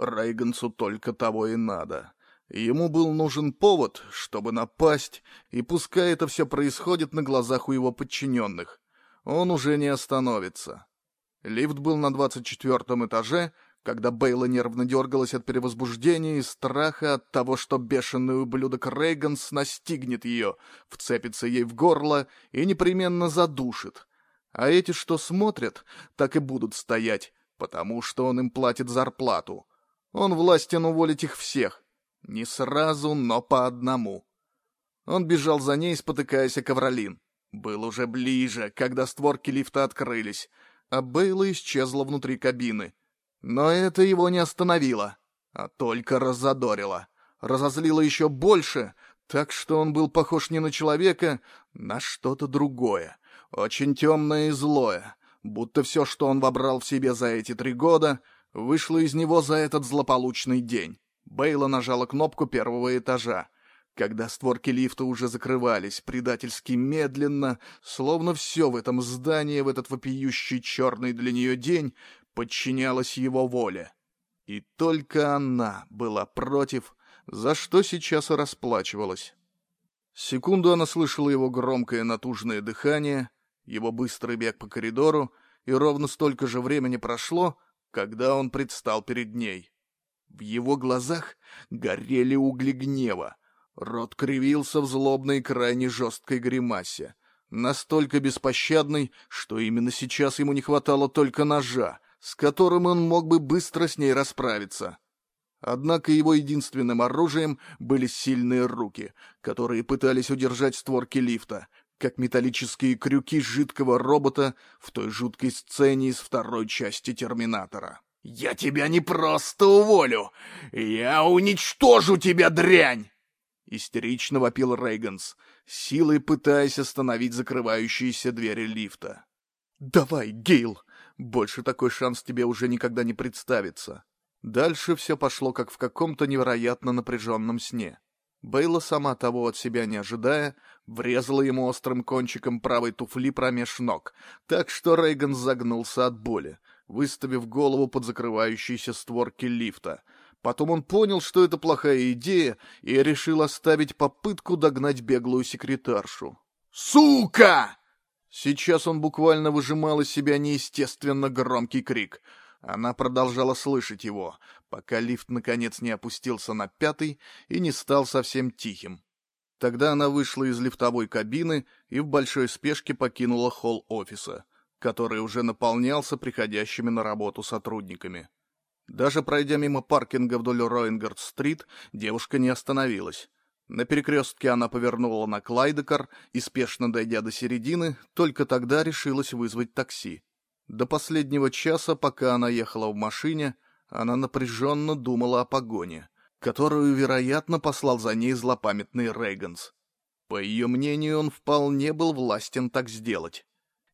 Рейгансу только того и надо. Ему был нужен повод, чтобы напасть, и пускай это все происходит на глазах у его подчиненных, он уже не остановится. Лифт был на двадцать четвертом этаже, когда Бейла нервно дергалась от перевозбуждения и страха от того, что бешеный ублюдок Рейганс настигнет ее, вцепится ей в горло и непременно задушит. А эти, что смотрят, так и будут стоять, потому что он им платит зарплату. Он властен уволить их всех. Не сразу, но по одному. Он бежал за ней, спотыкаясь о ковролин. Был уже ближе, когда створки лифта открылись, а Бейла исчезла внутри кабины. Но это его не остановило, а только разодорило. Разозлило еще больше, так что он был похож не на человека, на что-то другое, очень темное и злое, будто все, что он вобрал в себе за эти три года, вышло из него за этот злополучный день. Бейла нажала кнопку первого этажа. Когда створки лифта уже закрывались, предательски медленно, словно все в этом здании в этот вопиющий черный для нее день подчинялось его воле. И только она была против, за что сейчас и расплачивалась. Секунду она слышала его громкое натужное дыхание, его быстрый бег по коридору, и ровно столько же времени прошло, когда он предстал перед ней. В его глазах горели угли гнева, рот кривился в злобной крайне жесткой гримасе, настолько беспощадной, что именно сейчас ему не хватало только ножа, с которым он мог бы быстро с ней расправиться. Однако его единственным оружием были сильные руки, которые пытались удержать створки лифта, как металлические крюки жидкого робота в той жуткой сцене из второй части «Терминатора». «Я тебя не просто уволю! Я уничтожу тебя, дрянь!» Истерично вопил Рейганс, силой пытаясь остановить закрывающиеся двери лифта. «Давай, Гейл, больше такой шанс тебе уже никогда не представится. Дальше все пошло как в каком-то невероятно напряженном сне. Бейла, сама того от себя не ожидая, врезала ему острым кончиком правой туфли промеж ног, так что Рейган загнулся от боли, выставив голову под закрывающиеся створки лифта. Потом он понял, что это плохая идея, и решил оставить попытку догнать беглую секретаршу. «Сука!» Сейчас он буквально выжимал из себя неестественно громкий крик. Она продолжала слышать его, пока лифт наконец не опустился на пятый и не стал совсем тихим. Тогда она вышла из лифтовой кабины и в большой спешке покинула холл офиса, который уже наполнялся приходящими на работу сотрудниками. Даже пройдя мимо паркинга вдоль Роингард-стрит, девушка не остановилась. На перекрестке она повернула на Клайдекар и, спешно дойдя до середины, только тогда решилась вызвать такси. До последнего часа, пока она ехала в машине, она напряженно думала о погоне, которую, вероятно, послал за ней злопамятный Рейганс. По ее мнению, он вполне был властен так сделать.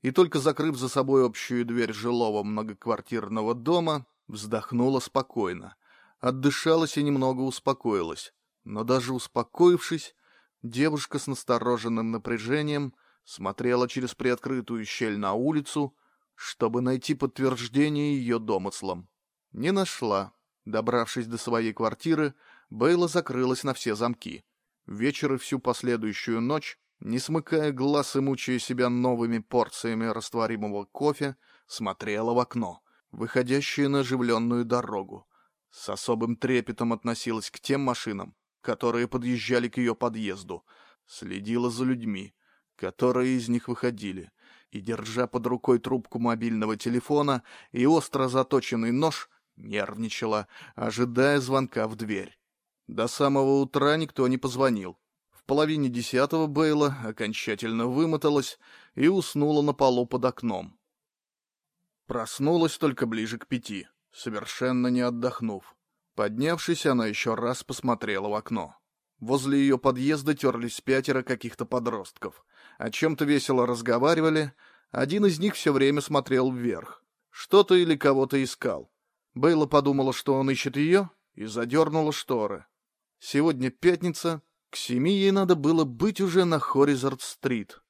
И только закрыв за собой общую дверь жилого многоквартирного дома, вздохнула спокойно, отдышалась и немного успокоилась. Но даже успокоившись, девушка с настороженным напряжением смотрела через приоткрытую щель на улицу, чтобы найти подтверждение ее домыслам. Не нашла. Добравшись до своей квартиры, Бейла закрылась на все замки. Вечер и всю последующую ночь, не смыкая глаз и мучая себя новыми порциями растворимого кофе, смотрела в окно, выходящее на оживленную дорогу. С особым трепетом относилась к тем машинам, которые подъезжали к ее подъезду, следила за людьми, которые из них выходили, и, держа под рукой трубку мобильного телефона и остро заточенный нож, нервничала, ожидая звонка в дверь. До самого утра никто не позвонил. В половине десятого Бейла окончательно вымоталась и уснула на полу под окном. Проснулась только ближе к пяти, совершенно не отдохнув. Поднявшись, она еще раз посмотрела в окно. Возле ее подъезда терлись пятеро каких-то подростков. О чем-то весело разговаривали. Один из них все время смотрел вверх. Что-то или кого-то искал. Бейла подумала, что он ищет ее, и задернула шторы. Сегодня пятница. К семи ей надо было быть уже на Хоризард-стрит.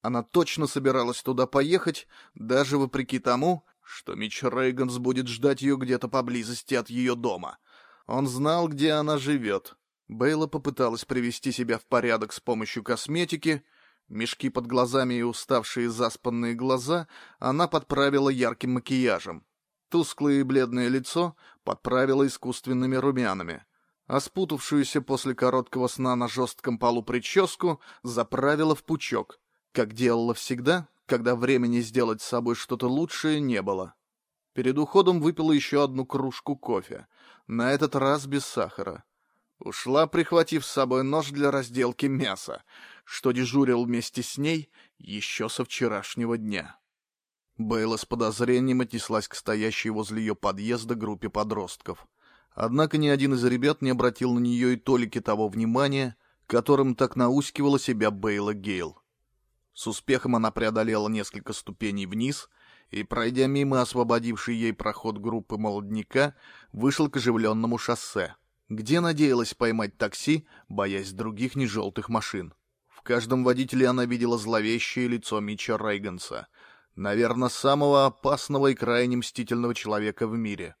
Она точно собиралась туда поехать, даже вопреки тому, что Митч Рейганс будет ждать ее где-то поблизости от ее дома. Он знал, где она живет. Бейла попыталась привести себя в порядок с помощью косметики. Мешки под глазами и уставшие заспанные глаза она подправила ярким макияжем. Тусклое и бледное лицо подправила искусственными румянами, а спутавшуюся после короткого сна на жестком полу прическу заправила в пучок, как делала всегда, когда времени сделать с собой что-то лучшее не было. Перед уходом выпила еще одну кружку кофе, на этот раз без сахара. Ушла, прихватив с собой нож для разделки мяса, что дежурил вместе с ней еще со вчерашнего дня. Бейла с подозрением отнеслась к стоящей возле ее подъезда группе подростков. Однако ни один из ребят не обратил на нее и толики того внимания, которым так наускивала себя Бейла Гейл. С успехом она преодолела несколько ступеней вниз и, пройдя мимо освободившей ей проход группы молодняка, вышел к оживленному шоссе, где надеялась поймать такси, боясь других нежелтых машин. В каждом водителе она видела зловещее лицо Митча Рейганса — Наверное, самого опасного и крайне мстительного человека в мире.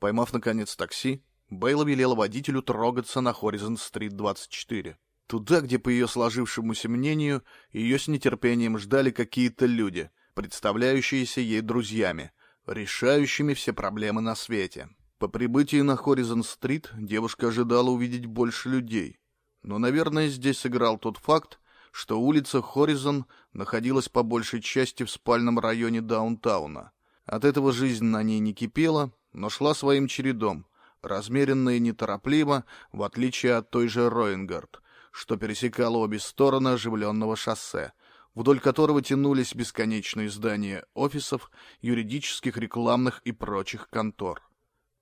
Поймав, наконец, такси, Бейла велела водителю трогаться на Хоризон-стрит 24. Туда, где, по ее сложившемуся мнению, ее с нетерпением ждали какие-то люди, представляющиеся ей друзьями, решающими все проблемы на свете. По прибытии на Хоризон-стрит девушка ожидала увидеть больше людей. Но, наверное, здесь сыграл тот факт, что улица Хоризон находилась по большей части в спальном районе даунтауна. От этого жизнь на ней не кипела, но шла своим чередом, размеренно и неторопливо, в отличие от той же Роингард, что пересекала обе стороны оживленного шоссе, вдоль которого тянулись бесконечные здания офисов, юридических, рекламных и прочих контор.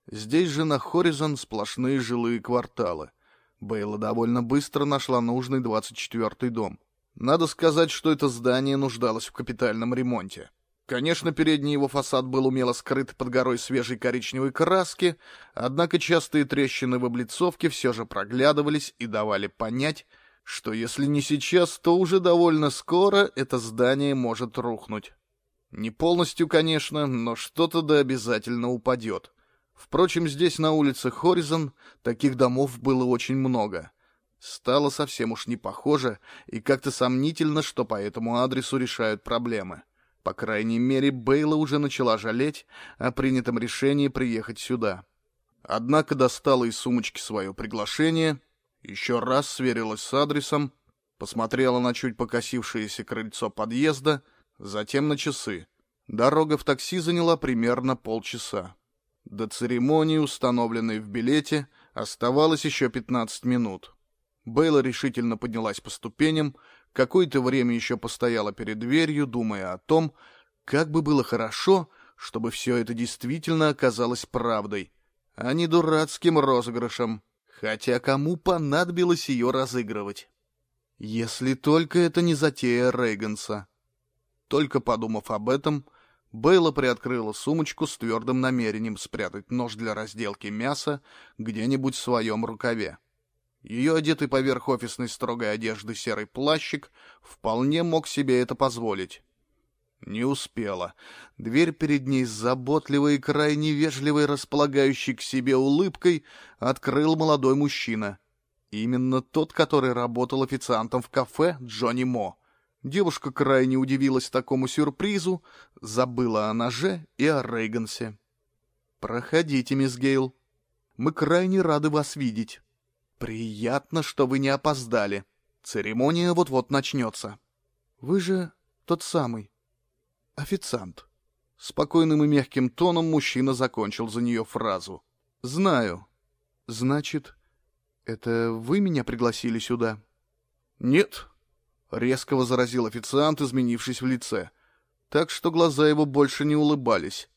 Здесь же на Хоризон сплошные жилые кварталы — Бейла довольно быстро нашла нужный 24-й дом. Надо сказать, что это здание нуждалось в капитальном ремонте. Конечно, передний его фасад был умело скрыт под горой свежей коричневой краски, однако частые трещины в облицовке все же проглядывались и давали понять, что если не сейчас, то уже довольно скоро это здание может рухнуть. Не полностью, конечно, но что-то да обязательно упадет. Впрочем, здесь, на улице Хоризон, таких домов было очень много. Стало совсем уж не похоже, и как-то сомнительно, что по этому адресу решают проблемы. По крайней мере, Бейла уже начала жалеть о принятом решении приехать сюда. Однако достала из сумочки свое приглашение, еще раз сверилась с адресом, посмотрела на чуть покосившееся крыльцо подъезда, затем на часы. Дорога в такси заняла примерно полчаса. До церемонии, установленной в билете, оставалось еще 15 минут. Бейла решительно поднялась по ступеням, какое-то время еще постояла перед дверью, думая о том, как бы было хорошо, чтобы все это действительно оказалось правдой, а не дурацким розыгрышем, хотя кому понадобилось ее разыгрывать. Если только это не затея Рейганса. Только подумав об этом, Бейла приоткрыла сумочку с твердым намерением спрятать нож для разделки мяса где-нибудь в своем рукаве. Ее одетый поверх офисной строгой одежды серый плащик вполне мог себе это позволить. Не успела. Дверь перед ней с заботливой и крайне вежливой, располагающей к себе улыбкой, открыл молодой мужчина. Именно тот, который работал официантом в кафе Джонни Мо. Девушка крайне удивилась такому сюрпризу, забыла о ноже и о Рейгансе. «Проходите, мисс Гейл. Мы крайне рады вас видеть. Приятно, что вы не опоздали. Церемония вот-вот начнется. Вы же тот самый официант». Спокойным и мягким тоном мужчина закончил за нее фразу. «Знаю. Значит, это вы меня пригласили сюда?» «Нет», Резко возразил официант, изменившись в лице. Так что глаза его больше не улыбались,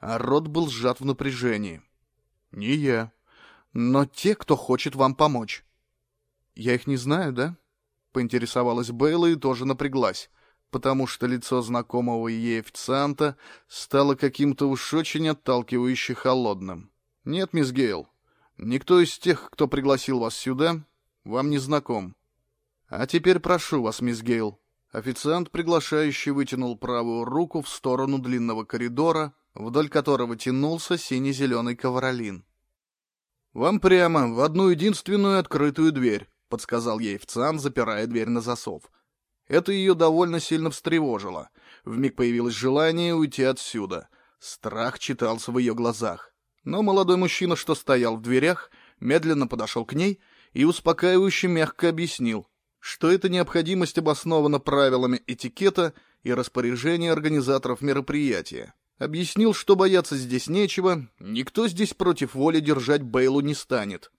а рот был сжат в напряжении. «Не я, но те, кто хочет вам помочь». «Я их не знаю, да?» — поинтересовалась Бейла и тоже напряглась, потому что лицо знакомого ей официанта стало каким-то уж очень отталкивающе холодным. «Нет, мисс Гейл, никто из тех, кто пригласил вас сюда, вам не знаком. «А теперь прошу вас, мисс Гейл». Официант, приглашающий, вытянул правую руку в сторону длинного коридора, вдоль которого тянулся сине-зеленый ковролин. «Вам прямо, в одну единственную открытую дверь», — подсказал ей официант, запирая дверь на засов. Это ее довольно сильно встревожило. Вмиг появилось желание уйти отсюда. Страх читался в ее глазах. Но молодой мужчина, что стоял в дверях, медленно подошел к ней и успокаивающе мягко объяснил, что эта необходимость обоснована правилами этикета и распоряжения организаторов мероприятия. Объяснил, что бояться здесь нечего, никто здесь против воли держать Бейлу не станет.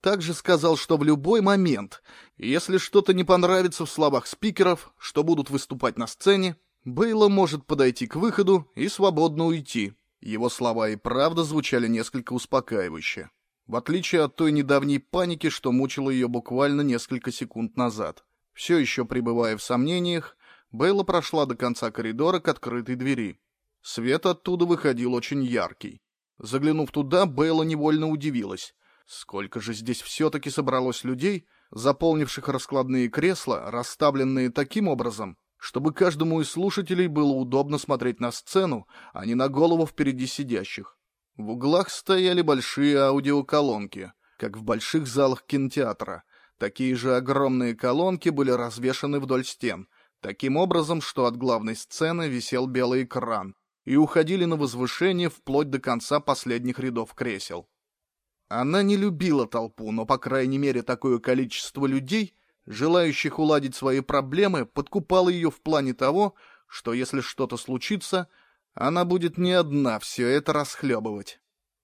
Также сказал, что в любой момент, если что-то не понравится в словах спикеров, что будут выступать на сцене, Бейла может подойти к выходу и свободно уйти. Его слова и правда звучали несколько успокаивающе. В отличие от той недавней паники, что мучила ее буквально несколько секунд назад. Все еще пребывая в сомнениях, Бейла прошла до конца коридора к открытой двери. Свет оттуда выходил очень яркий. Заглянув туда, Бейла невольно удивилась. Сколько же здесь все-таки собралось людей, заполнивших раскладные кресла, расставленные таким образом, чтобы каждому из слушателей было удобно смотреть на сцену, а не на голову впереди сидящих. В углах стояли большие аудиоколонки, как в больших залах кинотеатра. Такие же огромные колонки были развешаны вдоль стен, таким образом, что от главной сцены висел белый экран, и уходили на возвышение вплоть до конца последних рядов кресел. Она не любила толпу, но, по крайней мере, такое количество людей, желающих уладить свои проблемы, подкупало ее в плане того, что если что-то случится, она будет не одна все это расхлебывать.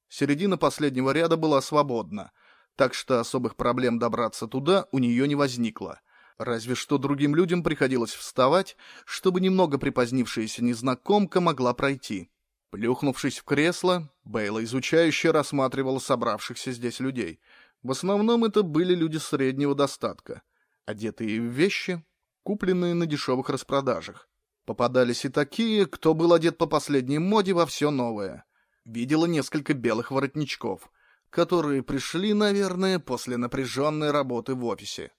Середина последнего ряда была свободна, так что особых проблем добраться туда у нее не возникло — Разве что другим людям приходилось вставать, чтобы немного припозднившаяся незнакомка могла пройти. Плюхнувшись в кресло, Бейла изучающе рассматривала собравшихся здесь людей. В основном это были люди среднего достатка, одетые в вещи, купленные на дешевых распродажах. Попадались и такие, кто был одет по последней моде во все новое. Видела несколько белых воротничков, которые пришли, наверное, после напряженной работы в офисе.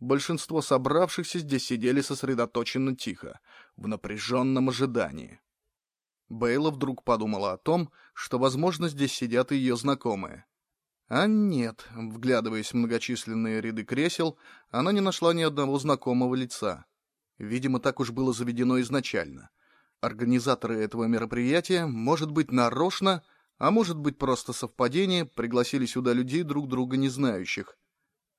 Большинство собравшихся здесь сидели сосредоточенно тихо, в напряженном ожидании. Бейла вдруг подумала о том, что, возможно, здесь сидят и ее знакомые. А нет, вглядываясь в многочисленные ряды кресел, она не нашла ни одного знакомого лица. Видимо, так уж было заведено изначально. Организаторы этого мероприятия, может быть, нарочно, а может быть, просто совпадение, пригласили сюда людей друг друга не знающих,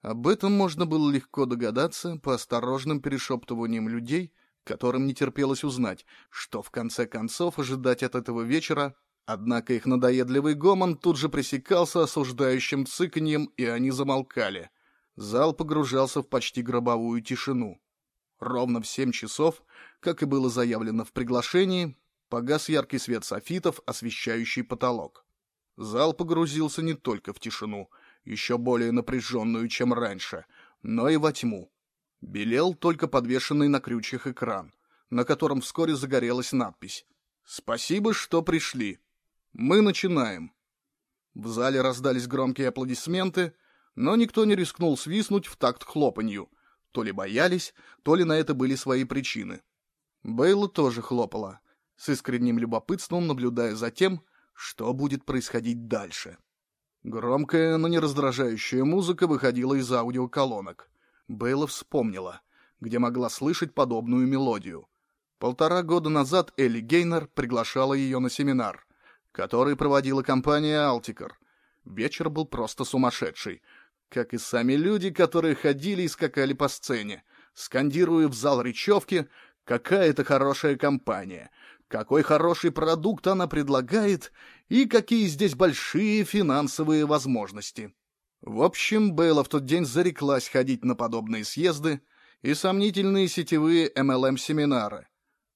об этом можно было легко догадаться по осторожным перешептываниям людей, которым не терпелось узнать, что в конце концов ожидать от этого вечера, однако их надоедливый гомон тут же пресекался осуждающим цыканьем, и они замолкали. Зал погружался в почти гробовую тишину. Ровно в семь часов, как и было заявлено в приглашении, погас яркий свет софитов, освещающий потолок. Зал погрузился не только в тишину — еще более напряженную, чем раньше, но и во тьму. Белел только подвешенный на крючьях экран, на котором вскоре загорелась надпись «Спасибо, что пришли. Мы начинаем». В зале раздались громкие аплодисменты, но никто не рискнул свистнуть в такт хлопанью. То ли боялись, то ли на это были свои причины. Бейла тоже хлопала, с искренним любопытством наблюдая за тем, что будет происходить дальше. Громкая, но не раздражающая музыка выходила из аудиоколонок. Бейла вспомнила, где могла слышать подобную мелодию. Полтора года назад Элли Гейнер приглашала ее на семинар, который проводила компания «Алтикар». Вечер был просто сумасшедший, как и сами люди, которые ходили и скакали по сцене, скандируя в зал речевки «Какая это хорошая компания! какой хороший продукт она предлагает и какие здесь большие финансовые возможности. В общем, Бейла в тот день зареклась ходить на подобные съезды и сомнительные сетевые MLM-семинары.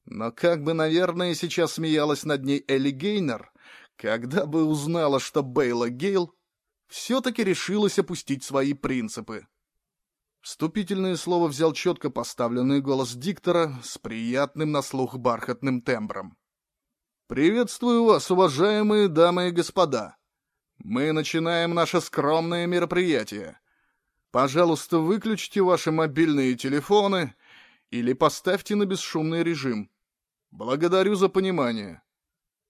Но как бы, наверное, сейчас смеялась над ней Элли Гейнер, когда бы узнала, что Бейла Гейл все-таки решилась опустить свои принципы. Вступительное слово взял четко поставленный голос диктора с приятным на слух бархатным тембром. «Приветствую вас, уважаемые дамы и господа. Мы начинаем наше скромное мероприятие. Пожалуйста, выключите ваши мобильные телефоны или поставьте на бесшумный режим. Благодарю за понимание.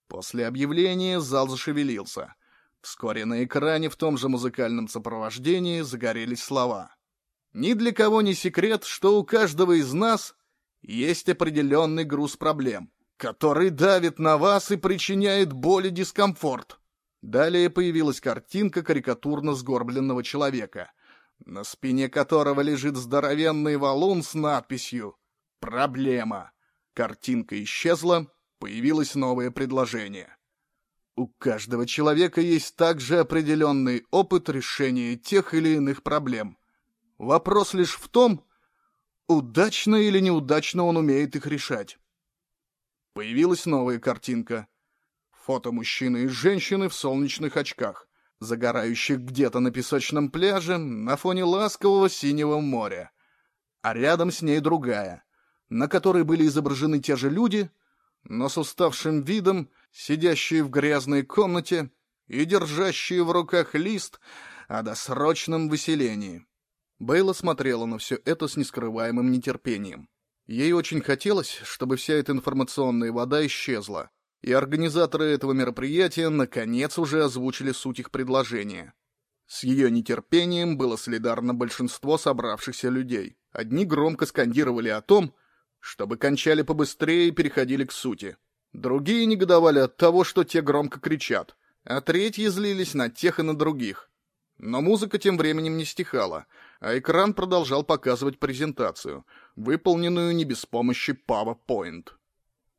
После объявления зал зашевелился. Вскоре на экране в том же музыкальном сопровождении загорелись слова. Ни для кого не секрет, что у каждого из нас есть определенный груз проблем, который давит на вас и причиняет боль и дискомфорт. Далее появилась картинка карикатурно сгорбленного человека, на спине которого лежит здоровенный валун с надписью «Проблема». Картинка исчезла, появилось новое предложение. У каждого человека есть также определенный опыт решения тех или иных проблем. Вопрос лишь в том, удачно или неудачно он умеет их решать. Появилась новая картинка. Фото мужчины и женщины в солнечных очках, загорающих где-то на песочном пляже на фоне ласкового синего моря. А рядом с ней другая, на которой были изображены те же люди, но с уставшим видом, сидящие в грязной комнате и держащие в руках лист о досрочном выселении. Бейла смотрела на все это с нескрываемым нетерпением. Ей очень хотелось, чтобы вся эта информационная вода исчезла, и организаторы этого мероприятия наконец уже озвучили суть их предложения. С ее нетерпением было солидарно большинство собравшихся людей. Одни громко скандировали о том, чтобы кончали побыстрее и переходили к сути. Другие негодовали от того, что те громко кричат, а третьи злились на тех и на других. Но музыка тем временем не стихала, а экран продолжал показывать презентацию, выполненную не без помощи PowerPoint.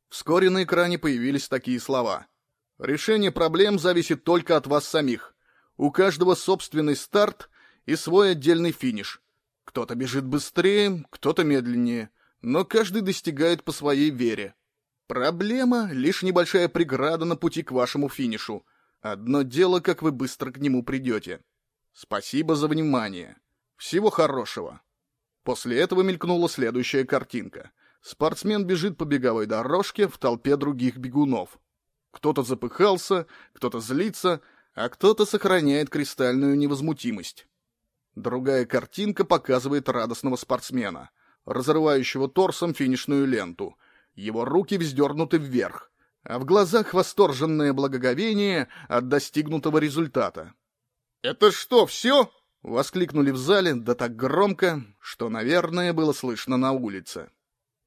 Вскоре на экране появились такие слова. «Решение проблем зависит только от вас самих. У каждого собственный старт и свой отдельный финиш. Кто-то бежит быстрее, кто-то медленнее, но каждый достигает по своей вере. Проблема — лишь небольшая преграда на пути к вашему финишу. Одно дело, как вы быстро к нему придете. Спасибо за внимание. Всего хорошего. После этого мелькнула следующая картинка. Спортсмен бежит по беговой дорожке в толпе других бегунов. Кто-то запыхался, кто-то злится, а кто-то сохраняет кристальную невозмутимость. Другая картинка показывает радостного спортсмена, разрывающего торсом финишную ленту. Его руки вздернуты вверх, а в глазах восторженное благоговение от достигнутого результата. «Это что, все?» — воскликнули в зале, да так громко, что, наверное, было слышно на улице.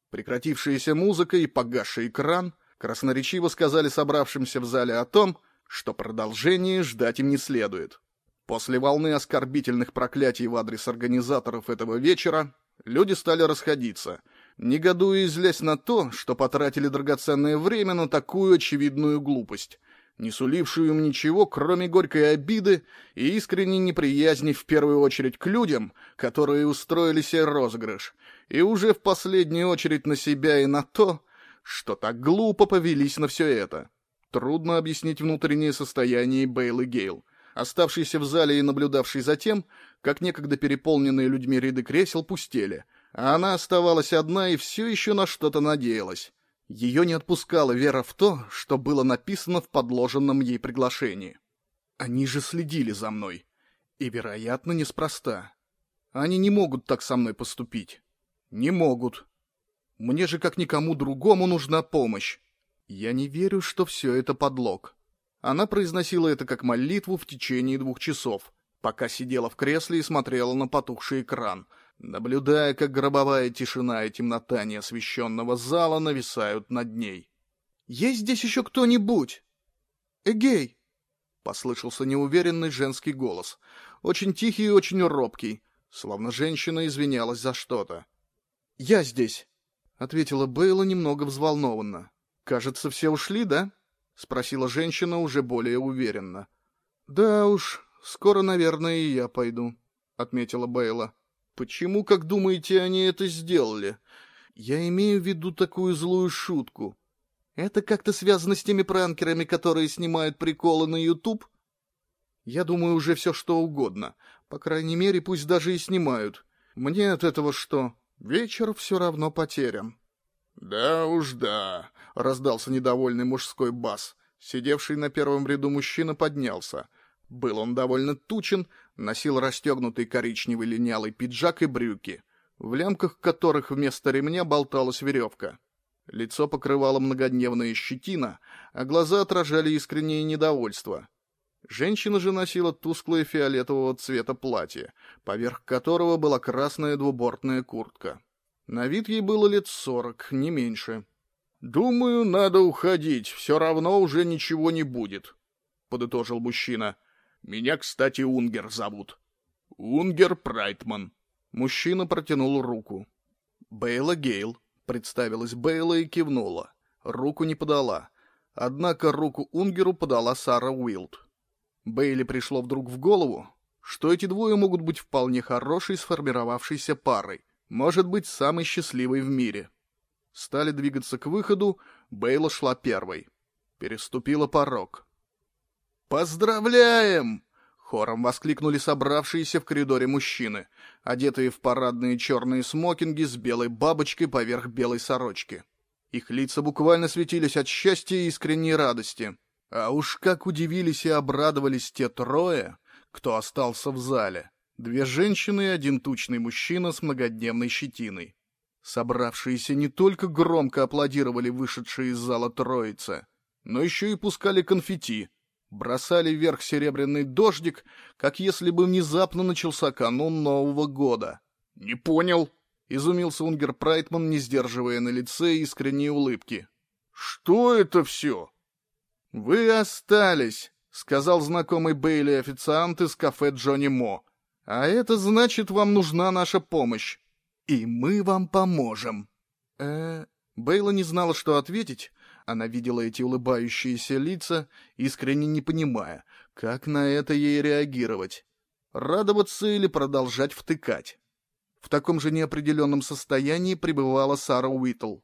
Прекратившаяся музыка и погасший экран красноречиво сказали собравшимся в зале о том, что продолжение ждать им не следует. После волны оскорбительных проклятий в адрес организаторов этого вечера люди стали расходиться, негодуя и злясь на то, что потратили драгоценное время на такую очевидную глупость, не сулившую им ничего, кроме горькой обиды и искренней неприязни в первую очередь к людям, которые устроили себе розыгрыш, и уже в последнюю очередь на себя и на то, что так глупо повелись на все это. Трудно объяснить внутреннее состояние Бейл и Гейл, оставшийся в зале и наблюдавший за тем, как некогда переполненные людьми ряды кресел пустели, она оставалась одна и все еще на что-то надеялась. Ее не отпускала вера в то, что было написано в подложенном ей приглашении. Они же следили за мной. И, вероятно, неспроста. Они не могут так со мной поступить. Не могут. Мне же, как никому другому, нужна помощь. Я не верю, что все это подлог. Она произносила это как молитву в течение двух часов, пока сидела в кресле и смотрела на потухший экран — наблюдая, как гробовая тишина и темнота неосвещенного зала нависают над ней. «Есть здесь еще кто-нибудь?» «Эгей!» — послышался неуверенный женский голос, очень тихий и очень робкий, словно женщина извинялась за что-то. «Я здесь!» — ответила Бейла немного взволнованно. «Кажется, все ушли, да?» — спросила женщина уже более уверенно. «Да уж, скоро, наверное, и я пойду», — отметила Бейла. Почему, как думаете, они это сделали? Я имею в виду такую злую шутку. Это как-то связано с теми пранкерами, которые снимают приколы на YouTube? Я думаю, уже все что угодно. По крайней мере, пусть даже и снимают. Мне от этого что? Вечер все равно потерян. «Да уж да», — раздался недовольный мужской бас. Сидевший на первом ряду мужчина поднялся. Был он довольно тучен, носил расстегнутый коричневый линялый пиджак и брюки, в лямках которых вместо ремня болталась веревка. Лицо покрывало многодневная щетина, а глаза отражали искреннее недовольство. Женщина же носила тусклое фиолетового цвета платье, поверх которого была красная двубортная куртка. На вид ей было лет сорок, не меньше. «Думаю, надо уходить, все равно уже ничего не будет», — подытожил мужчина. «Меня, кстати, Унгер зовут». «Унгер Прайтман». Мужчина протянул руку. «Бейла Гейл», — представилась Бейла и кивнула. Руку не подала. Однако руку Унгеру подала Сара Уилд. Бейли пришло вдруг в голову, что эти двое могут быть вполне хорошей сформировавшейся парой, может быть, самой счастливой в мире. Стали двигаться к выходу, Бейла шла первой. Переступила порог. «Поздравляем!» — хором воскликнули собравшиеся в коридоре мужчины, одетые в парадные черные смокинги с белой бабочкой поверх белой сорочки. Их лица буквально светились от счастья и искренней радости. А уж как удивились и обрадовались те трое, кто остался в зале. Две женщины и один тучный мужчина с многодневной щетиной. Собравшиеся не только громко аплодировали вышедшие из зала троицы, но еще и пускали конфетти, бросали вверх серебряный дождик, как если бы внезапно начался канун Нового года. «Не понял», — изумился Унгер Прайтман, не сдерживая на лице искренней улыбки. «Что это все?» «Вы остались», — сказал знакомый Бейли официант из кафе Джонни Мо. «А это значит, вам нужна наша помощь. И мы вам поможем». э Бейла не знала, что ответить. Она видела эти улыбающиеся лица, искренне не понимая, как на это ей реагировать. Радоваться или продолжать втыкать. В таком же неопределенном состоянии пребывала Сара Уитл.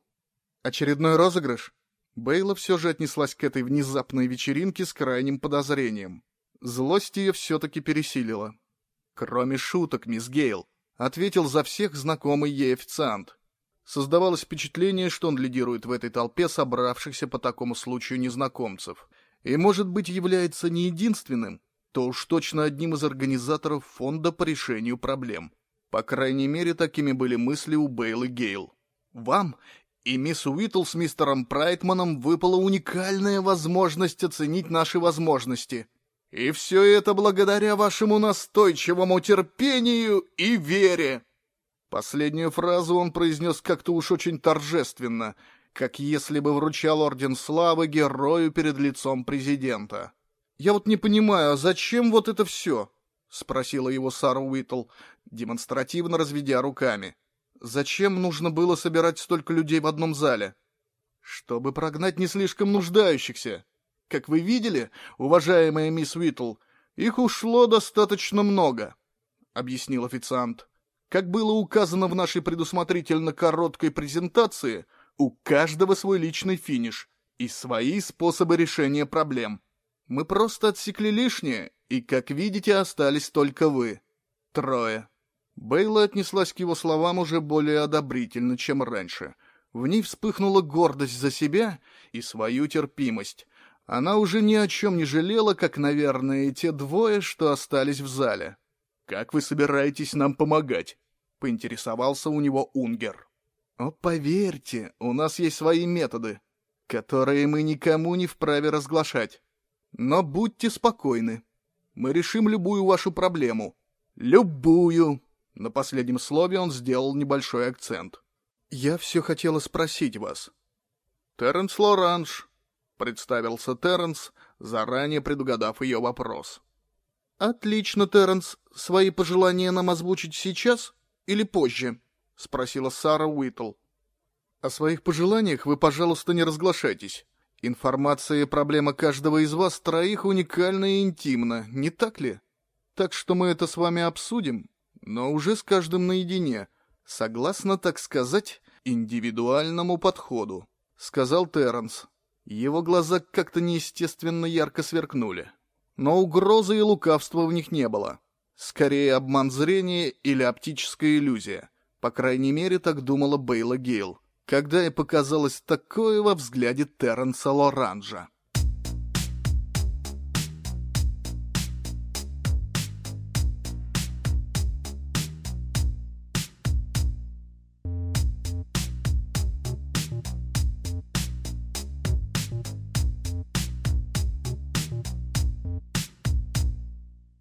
«Очередной розыгрыш?» Бейла все же отнеслась к этой внезапной вечеринке с крайним подозрением. Злость ее все-таки пересилила. «Кроме шуток, мисс Гейл», — ответил за всех знакомый ей официант. Создавалось впечатление, что он лидирует в этой толпе собравшихся по такому случаю незнакомцев. И, может быть, является не единственным, то уж точно одним из организаторов фонда по решению проблем. По крайней мере, такими были мысли у Бейл Гейл. Вам и мисс Уитл с мистером Прайтманом выпала уникальная возможность оценить наши возможности. И все это благодаря вашему настойчивому терпению и вере. Последнюю фразу он произнес как-то уж очень торжественно, как если бы вручал Орден Славы герою перед лицом президента. «Я вот не понимаю, а зачем вот это все?» — спросила его Сара Уитл, демонстративно разведя руками. Зачем нужно было собирать столько людей в одном зале? Чтобы прогнать не слишком нуждающихся. Как вы видели, уважаемая мисс Уитл, их ушло достаточно много, — объяснил официант. Как было указано в нашей предусмотрительно короткой презентации, у каждого свой личный финиш и свои способы решения проблем. Мы просто отсекли лишнее, и, как видите, остались только вы. Трое. Бейла отнеслась к его словам уже более одобрительно, чем раньше. В ней вспыхнула гордость за себя и свою терпимость. Она уже ни о чем не жалела, как, наверное, и те двое, что остались в зале. «Как вы собираетесь нам помогать?» — поинтересовался у него Унгер. «О, поверьте, у нас есть свои методы, которые мы никому не вправе разглашать. Но будьте спокойны. Мы решим любую вашу проблему. Любую!» На последнем слове он сделал небольшой акцент. «Я все хотела спросить вас». «Терренс Лоранж», — представился Терренс, заранее предугадав ее вопрос. «Отлично, Терренс. Свои пожелания нам озвучить сейчас или позже?» — спросила Сара Уитл. «О своих пожеланиях вы, пожалуйста, не разглашайтесь. Информация и проблема каждого из вас троих уникальна и интимна, не так ли? Так что мы это с вами обсудим, но уже с каждым наедине, согласно, так сказать, индивидуальному подходу», — сказал Терренс. Его глаза как-то неестественно ярко сверкнули. Но угрозы и лукавства в них не было. Скорее обман зрения или оптическая иллюзия. По крайней мере, так думала Бейла Гейл, когда ей показалось такое во взгляде Терренса Лоранжа.